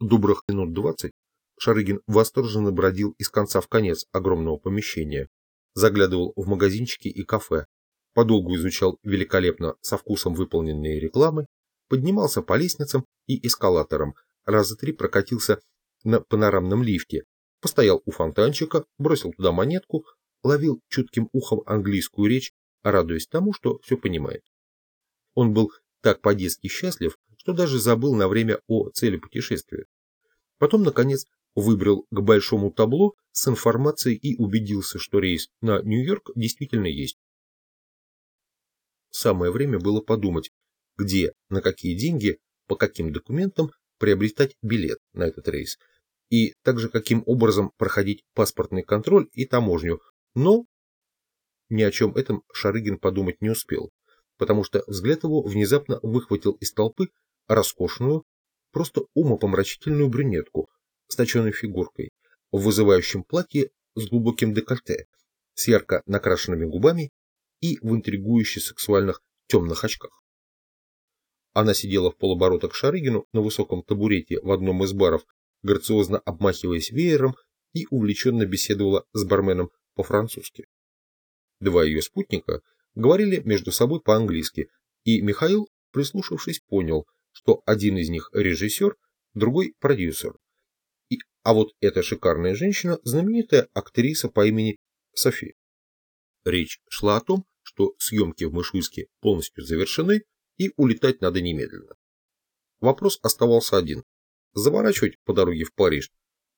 Добрых минут двадцать. Шарыгин восторженно бродил из конца в конец огромного помещения, заглядывал в магазинчики и кафе, подолгу изучал великолепно со вкусом выполненные рекламы, поднимался по лестницам и эскалаторам, раза три прокатился на панорамном лифте, постоял у фонтанчика, бросил туда монетку, ловил чутким ухом английскую речь, радуясь тому, что все понимает. Он был так по-детски счастлив, что даже забыл на время о цели путешествия. Потом, наконец, выбрал к большому табло с информацией и убедился, что рейс на Нью-Йорк действительно есть. Самое время было подумать, где, на какие деньги, по каким документам приобретать билет на этот рейс, и также каким образом проходить паспортный контроль и таможню, но ни о чем этом Шарыгин подумать не успел, потому что взгляд его внезапно выхватил из толпы роскошную, просто умопомрачительную брюнетку с точенной фигуркой, в вызывающем платье с глубоким декольте, с ярко накрашенными губами и в интригующе сексуальных темных очках. Она сидела в полоборота к Шарыгину на высоком табурете в одном из баров, грациозно обмахиваясь веером и увлеченно беседовала с барменом по-французски. Два ее спутника говорили между собой по-английски, и Михаил, прислушавшись, понял, что один из них режиссер, другой продюсер. И, а вот эта шикарная женщина – знаменитая актриса по имени Софи. Речь шла о том, что съемки в Мышуйске полностью завершены, и улетать надо немедленно. Вопрос оставался один – заворачивать по дороге в Париж,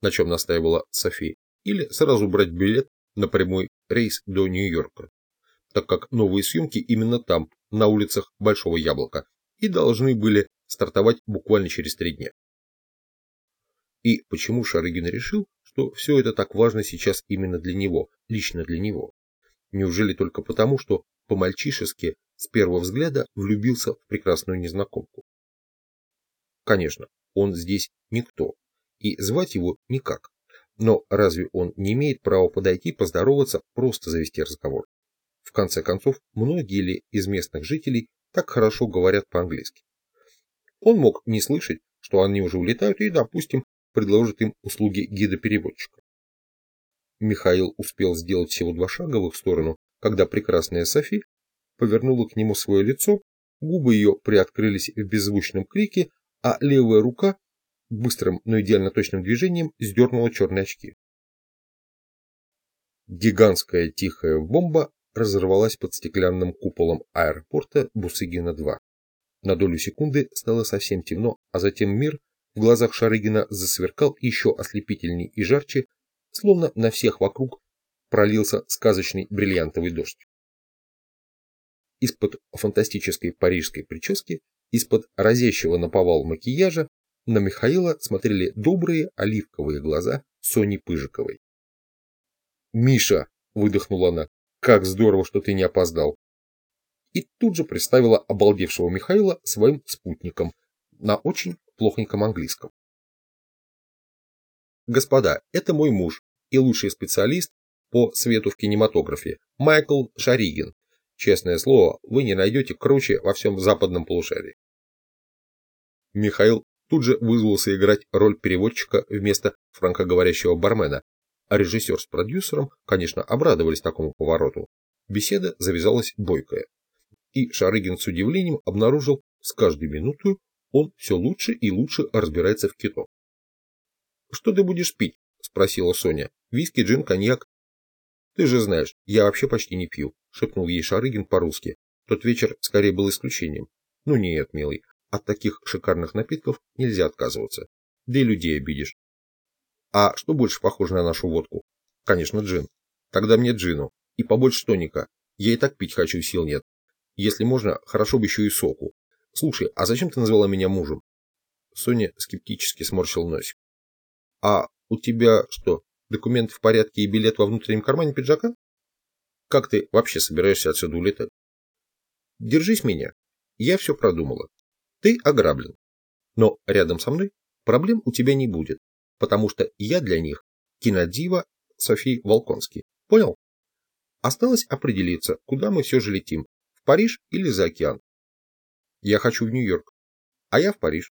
на чем настаивала Софи, или сразу брать билет на прямой рейс до Нью-Йорка, так как новые съемки именно там, на улицах Большого Яблока, и должны были стартовать буквально через три дня. И почему Шарыгин решил, что все это так важно сейчас именно для него, лично для него? Неужели только потому, что по-мальчишески с первого взгляда влюбился в прекрасную незнакомку? Конечно, он здесь никто, и звать его никак. Но разве он не имеет права подойти, поздороваться, просто завести разговор? В конце концов, многие ли из местных жителей так хорошо говорят по-английски? Он мог не слышать, что они уже улетают и, допустим, предложит им услуги гида-переводчика. Михаил успел сделать всего два шага в их сторону, когда прекрасная Софи повернула к нему свое лицо, губы ее приоткрылись в беззвучном крике, а левая рука быстрым, но идеально точным движением сдернула черные очки. Гигантская тихая бомба разорвалась под стеклянным куполом аэропорта Бусыгина-2. На долю секунды стало совсем темно, а затем мир в глазах Шарыгина засверкал еще ослепительней и жарче, словно на всех вокруг пролился сказочный бриллиантовый дождь. Из-под фантастической парижской прически, из-под разящего наповал макияжа на Михаила смотрели добрые оливковые глаза Сони Пыжиковой. «Миша!» – выдохнула она. «Как здорово, что ты не опоздал!» И тут же представила обалдевшего Михаила своим спутником на очень плохоньком английском. «Господа, это мой муж и лучший специалист по свету в кинематографе, Майкл Шаригин. Честное слово, вы не найдете круче во всем западном полушарии». Михаил тут же вызвался играть роль переводчика вместо франкоговорящего бармена, а режиссер с продюсером, конечно, обрадовались такому повороту. Беседа завязалась бойкая. И Шарыгин с удивлением обнаружил, с каждой минутой он все лучше и лучше разбирается в кито. «Что ты будешь пить?» – спросила Соня. «Виски, джин, коньяк?» «Ты же знаешь, я вообще почти не пью», – шепнул ей Шарыгин по-русски. Тот вечер скорее был исключением. «Ну нет, милый, от таких шикарных напитков нельзя отказываться. Да и людей обидишь. А что больше похоже на нашу водку? Конечно, джин. Тогда мне джину. И побольше тоника. Я и так пить хочу, сил нет. Если можно, хорошо бы еще и соку. Слушай, а зачем ты назвала меня мужем? Соня скептически сморщил носик. А у тебя что, документы в порядке и билет во внутреннем кармане пиджака? Как ты вообще собираешься отсюда улетать? Держись меня. Я все продумала. Ты ограблен. Но рядом со мной проблем у тебя не будет, потому что я для них кинодива Софии Волконский. Понял? Осталось определиться, куда мы все же летим, Париж или за океан. Я хочу в Нью-Йорк, а я в Париж.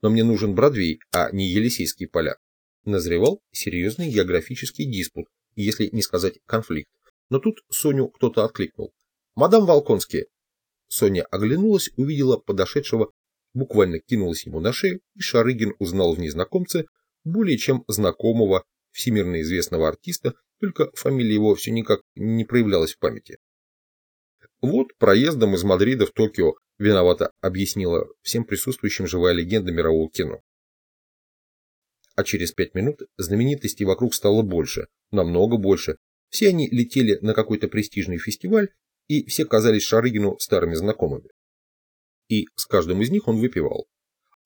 но мне нужен Бродвей, а не Елисейские поля. Назревал серьезный географический диспут, если не сказать конфликт. Но тут Соню кто-то откликнул. «Мадам Волконский!» Соня оглянулась, увидела подошедшего, буквально кинулась ему на шею, и Шарыгин узнал в незнакомце более чем знакомого, всемирно известного артиста, только фамилия его все никак не проявлялась в памяти. Вот проездом из Мадрида в Токио виновато объяснила всем присутствующим живая легенда мирового кино. А через пять минут знаменитостей вокруг стало больше, намного больше. Все они летели на какой-то престижный фестиваль, и все казались Шарыгину старыми знакомыми. И с каждым из них он выпивал.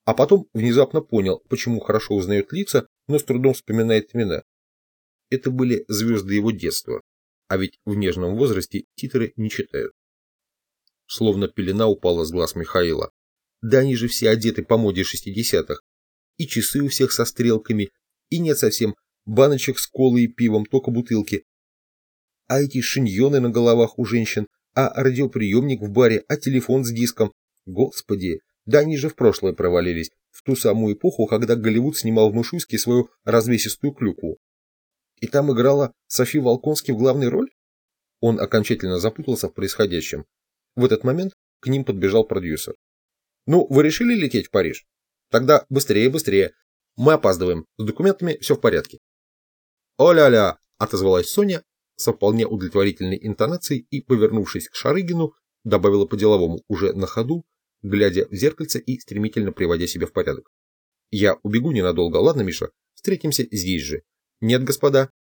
А потом внезапно понял, почему хорошо узнает лица, но с трудом вспоминает имена. Это были звезды его детства, а ведь в нежном возрасте титры не читают словно пелена упала с глаз Михаила. Да они же все одеты по моде шестидесятых. И часы у всех со стрелками, и нет совсем баночек с колой и пивом, только бутылки. А эти шиньоны на головах у женщин, а радиоприемник в баре, а телефон с диском. Господи, да они же в прошлое провалились, в ту самую эпоху, когда Голливуд снимал в Мышуйске свою развесистую клюкву. И там играла Софи Волконский в главной роль? Он окончательно запутался в происходящем. В этот момент к ним подбежал продюсер. «Ну, вы решили лететь в Париж? Тогда быстрее, быстрее. Мы опаздываем. С документами все в порядке». «О-ля-ля!» – отозвалась Соня со вполне удовлетворительной интонацией и, повернувшись к Шарыгину, добавила по-деловому уже на ходу, глядя в зеркальце и стремительно приводя себя в порядок. «Я убегу ненадолго, ладно, Миша? Встретимся здесь же». «Нет, господа,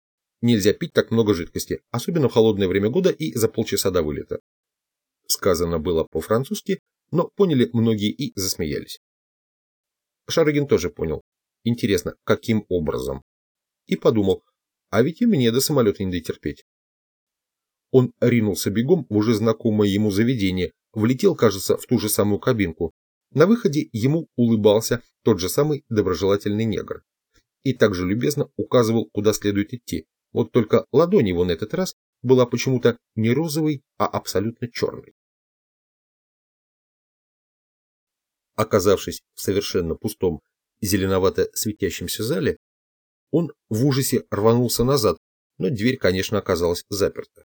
нельзя пить так много жидкости, особенно в холодное время года и за полчаса до вылета. Сказано было по-французски, но поняли многие и засмеялись. Шарыгин тоже понял. Интересно, каким образом? И подумал, а ведь и мне до самолета не дотерпеть. Он ринулся бегом в уже знакомое ему заведение, влетел, кажется, в ту же самую кабинку. На выходе ему улыбался тот же самый доброжелательный негр. И также любезно указывал, куда следует идти. Вот только ладонь его на этот раз была почему-то не розовой, а абсолютно черной. Оказавшись в совершенно пустом, зеленовато светящемся зале, он в ужасе рванулся назад, но дверь, конечно, оказалась заперта.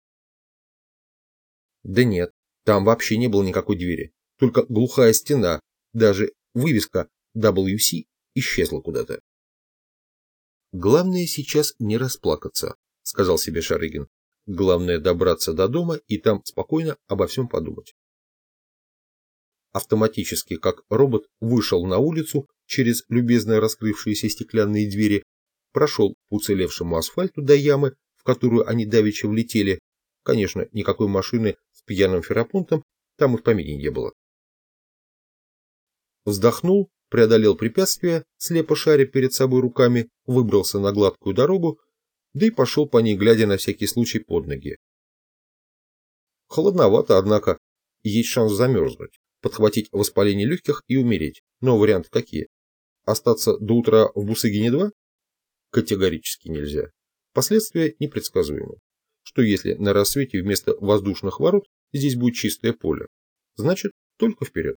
Да нет, там вообще не было никакой двери, только глухая стена, даже вывеска WC исчезла куда-то. «Главное сейчас не расплакаться», — сказал себе Шарыгин. «Главное добраться до дома и там спокойно обо всем подумать» автоматически, как робот, вышел на улицу через любезно раскрывшиеся стеклянные двери, прошел по уцелевшему асфальту до ямы, в которую они давеча влетели. Конечно, никакой машины с пьяным ферапонтом там и в помине не было. Вздохнул, преодолел препятствие, слепо шаря перед собой руками, выбрался на гладкую дорогу, да и пошел по ней, глядя на всякий случай под ноги. Холодновато, однако, есть шанс замерзнуть подхватить воспаление легких и умереть. Но варианты какие? Остаться до утра в Бусыгине-2? Категорически нельзя. Последствия непредсказуемы. Что если на рассвете вместо воздушных ворот здесь будет чистое поле? Значит, только вперед.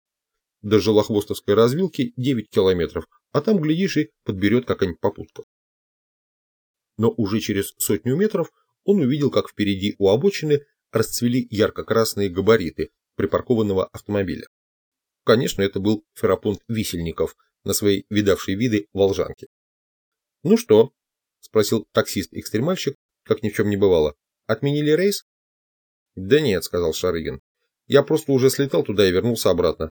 До Желохвостовской развилки 9 километров, а там, глядишь, и подберет какая-нибудь попутка. Но уже через сотню метров он увидел, как впереди у обочины расцвели ярко-красные габариты, припаркованного автомобиля. Конечно, это был ферапонт Висельников на своей видавшей виды волжанке. «Ну что?» – спросил таксист-экстремальщик, как ни в чем не бывало. «Отменили рейс?» «Да нет», – сказал Шарыгин. «Я просто уже слетал туда и вернулся обратно».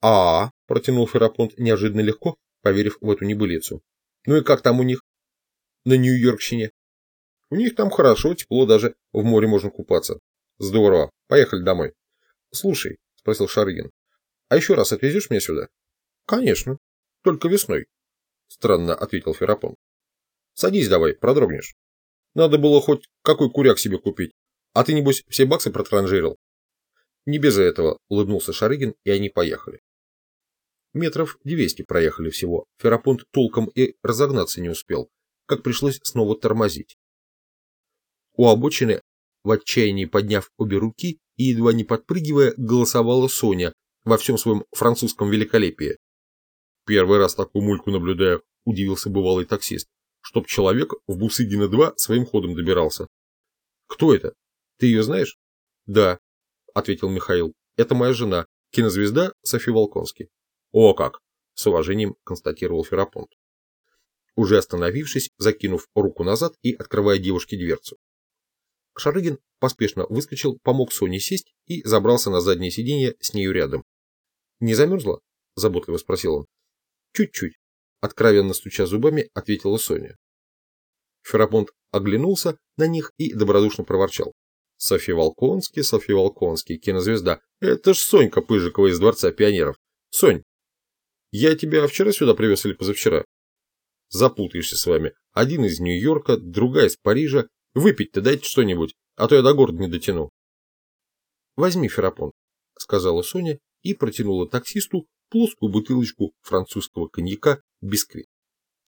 «А, -а, -а – протянул Ферапонт неожиданно легко, поверив в эту небылицу. «Ну и как там у них?» «На Нью-Йоркщине». «У них там хорошо, тепло, даже в море можно купаться». «Здорово. Поехали домой». «Слушай», — спросил Шарыгин, — «а еще раз отвезешь меня сюда?» «Конечно. Только весной», — странно ответил Ферапон. «Садись давай, продрогнешь. Надо было хоть какой куряк себе купить, а ты, небось, все баксы протранжирил». «Не без этого», — улыбнулся Шарыгин, и они поехали. Метров двести проехали всего. Ферапонт толком и разогнаться не успел, как пришлось снова тормозить. У обочины, в отчаянии подняв обе руки, и, едва не подпрыгивая, голосовала Соня во всем своем французском великолепии. Первый раз такую мульку наблюдаю, удивился бывалый таксист. Чтоб человек в Бусыгина-2 своим ходом добирался. Кто это? Ты ее знаешь? Да, ответил Михаил. Это моя жена, кинозвезда София Волконский. О как! С уважением констатировал Ферапонт. Уже остановившись, закинув руку назад и открывая девушке дверцу. Шарыгин поспешно выскочил, помог Соне сесть и забрался на заднее сиденье с нею рядом. «Не замерзла?» – заботливо спросил он. «Чуть-чуть», – откровенно стуча зубами, ответила Соня. Ферапонт оглянулся на них и добродушно проворчал. София Волконский, София Волконский, кинозвезда. Это ж Сонька Пыжикова из Дворца пионеров. Сонь, я тебя вчера сюда привез или позавчера? Запутаешься с вами. Один из Нью-Йорка, другая из Парижа. Выпить-то дайте что-нибудь, а то я до города не дотяну. Возьми Ферапонт, сказала Соня и протянула таксисту плоскую бутылочку французского коньяка «Бисквит».